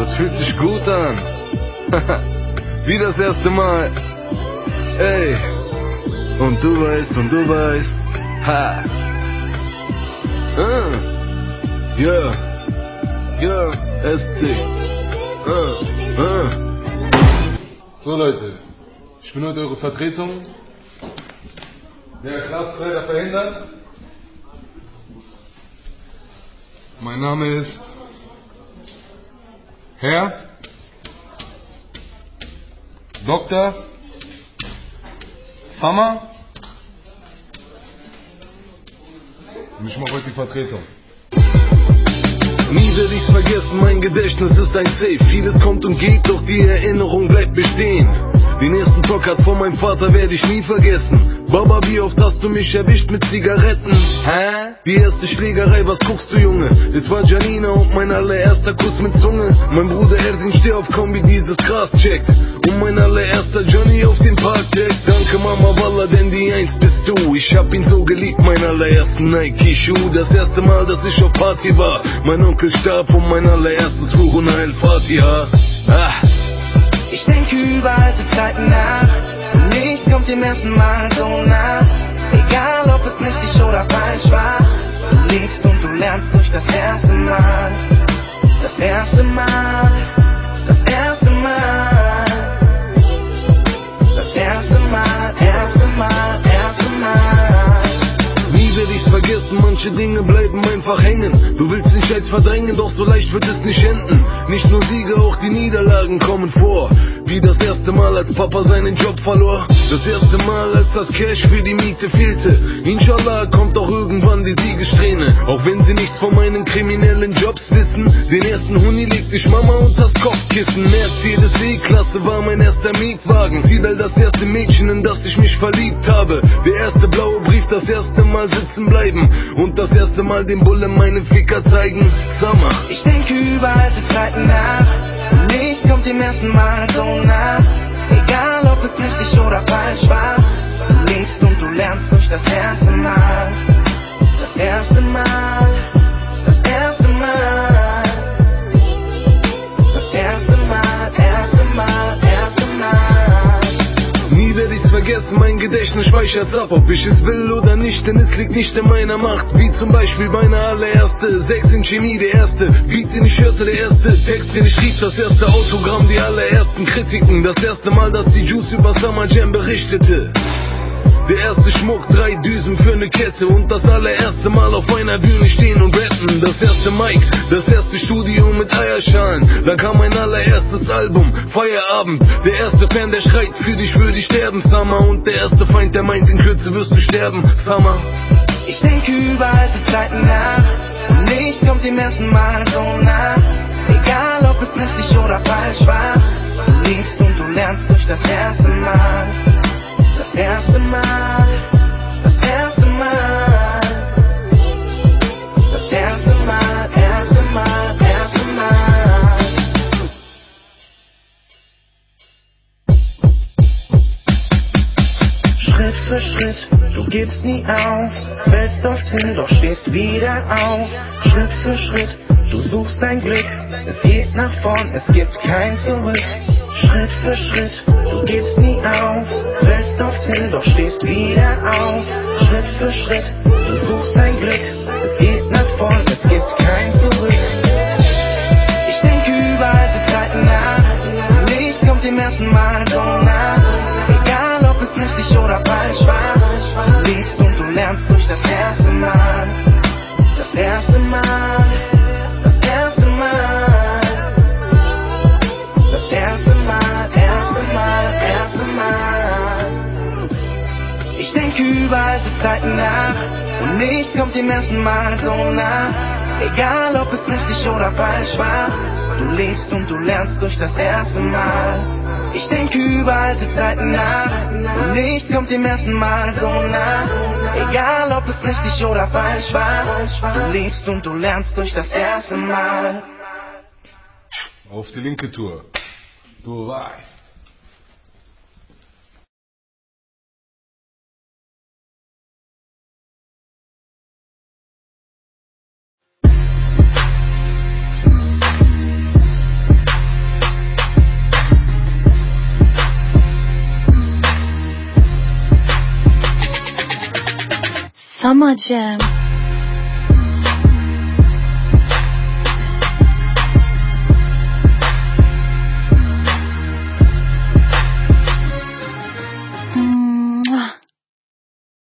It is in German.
Das fühlt sich gut an. Wie das erste Mal. Ey. Und du weißt, und du weißt. Ha. Ah. Ja. Ja, SC. Ah. Ah. So Leute, ich bin heute eure Vertretung. Der Klaas leider verhindert. Mein Name ist Herr Dr. Summer. Und ich mache heute die Vertretung. Nie werde ich's vergessen, mein Gedächtnis ist ein Safe. Vieles kommt und geht, doch die Erinnerung bleibt bestehen. Den ersten Talk hat von meinem Vater werde ich nie vergessen. Baba, wie oft hast du mich erwischt mit Zigaretten? Hä? Die erste Schlägerei, was guckst du, Junge? Es war Janina und mein allererster Kuss mit Zunge. Mein Bruder Erdin steh auf Kombi, dieses Gras checkt. Und mein allererster Johnny auf dem Parkdeck. Danke Mama Walla, denn die Eins bist du. Ich hab ihn so geliebt, mein allerersten Nike-Schuh. Das erste Mal, dass ich auf Party war. Mein Onkel starb und mein allererstes Ruhuna El Fatiha. Ah. Ich denke über alte Zeiten nach. Und nichts kommt dem ersten Mal so nah. Egal ob es richtig oder falsch war. Du lebst und du lernst durch das erste Mal. Das erste Mal. Das erste Mal. Das erste Mal. Erste Mal. Erste Mal. Nie werde ich's vergessen, manche Dinge bleiben einfach hängen. Du willst den Scheiß verdrängen, doch so leicht wird es nicht enden. Nicht nur Siege, auch die Niederlagen kommen vor. Wie das erste Mal, als Papa seinen Job verlor. Das erste Mal, als das Cash für die Miete fehlte. Inshallah kommt auch die Siegessträhne. Auch wenn sie nichts von meinen kriminellen Jobs wissen. Den ersten Huni legte ich Mama unters Kopfkissen. Mercedes E-Klasse war mein erster Mietwagen. Sibel das erste Mädchen, in das ich mich verliebt habe. Der erste blaue Brief, das erste Mal sitzen bleiben. Und das erste Mal dem Bullen meine Ficker zeigen. Summer. Ich denke über alte Zeiten nach. Nichts kommt dem ersten Mal so nah. Egal ob es richtig oder falsch war. Du lebst und du lernst durch das erste Mal. Vergessen, mein Gedächtnis speichert's ab, ob ich es will oder nicht, denn es liegt nicht in meiner Macht. Wie zum Beispiel meine allererste, Sex in Chemie, der erste, Beat den ich hörte, der erste, Text den ich schrieb, das erste Autogramm, die allerersten Kritiken, das erste Mal, dass die Juice über Summer Jam berichtete. Der erste Schmuck, drei Düsen für ne Kette und das allererste Mal auf einer Bühne stehen und rappen. Das erste Mic, das erste Studio mit Eierschalen. Dann kam mein allererstes Album, Feierabend. Der erste Fan, der schreit, für dich würde ich sterben, Summer. Und der erste Feind, der meint, in Kürze wirst du sterben, Summer. Ich denke über alte Zeiten nach. Und nichts kommt dem ersten Mal so nah. Egal ob es richtig für Schritt, du gibst nie auf, fällst oft hin, doch stehst wieder auf. Schritt für Schritt, du suchst dein Glück, es geht nach vorn, es gibt kein Zurück. Schritt für Schritt, du gibst nie auf, fällst oft hin, doch stehst wieder auf. Schritt für Schritt, du suchst dein Ich denke über alte Zeiten nach und nichts kommt dem ersten Mal so nah. Egal ob es richtig oder falsch war, du lebst und du lernst durch das erste Mal. Ich denke über alte Zeiten nach und nichts kommt dem ersten Mal so nah. Egal ob es richtig oder falsch war, du lebst und du lernst durch das erste Mal. Auf die linke Tour. Du weißt. Summer Jam.